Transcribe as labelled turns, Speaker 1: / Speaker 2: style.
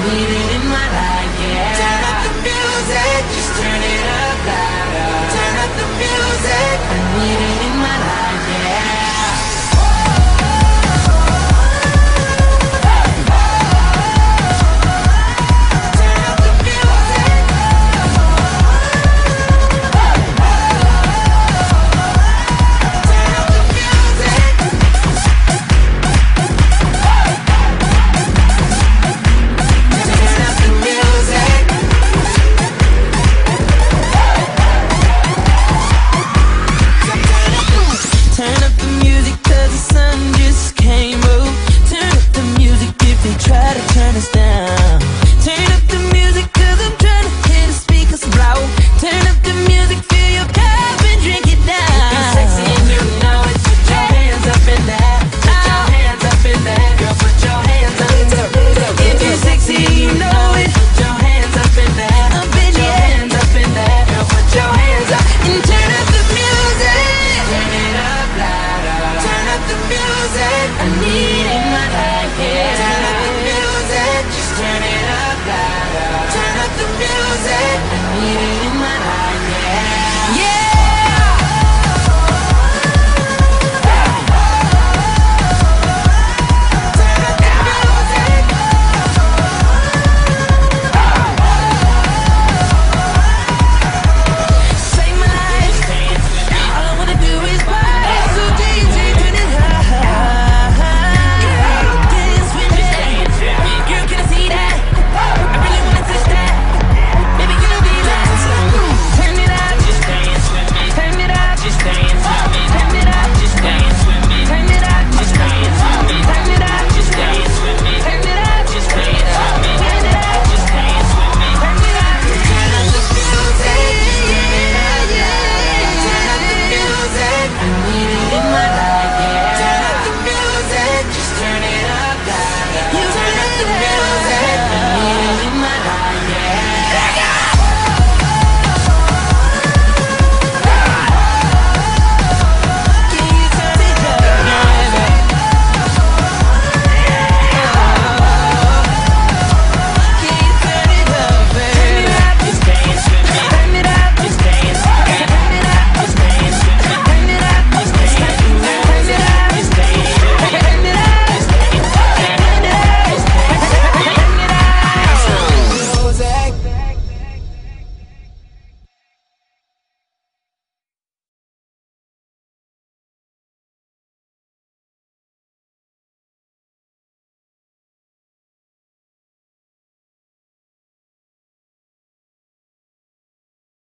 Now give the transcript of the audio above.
Speaker 1: Need it in my life, yeah. Turn up the music, just turn it up loud.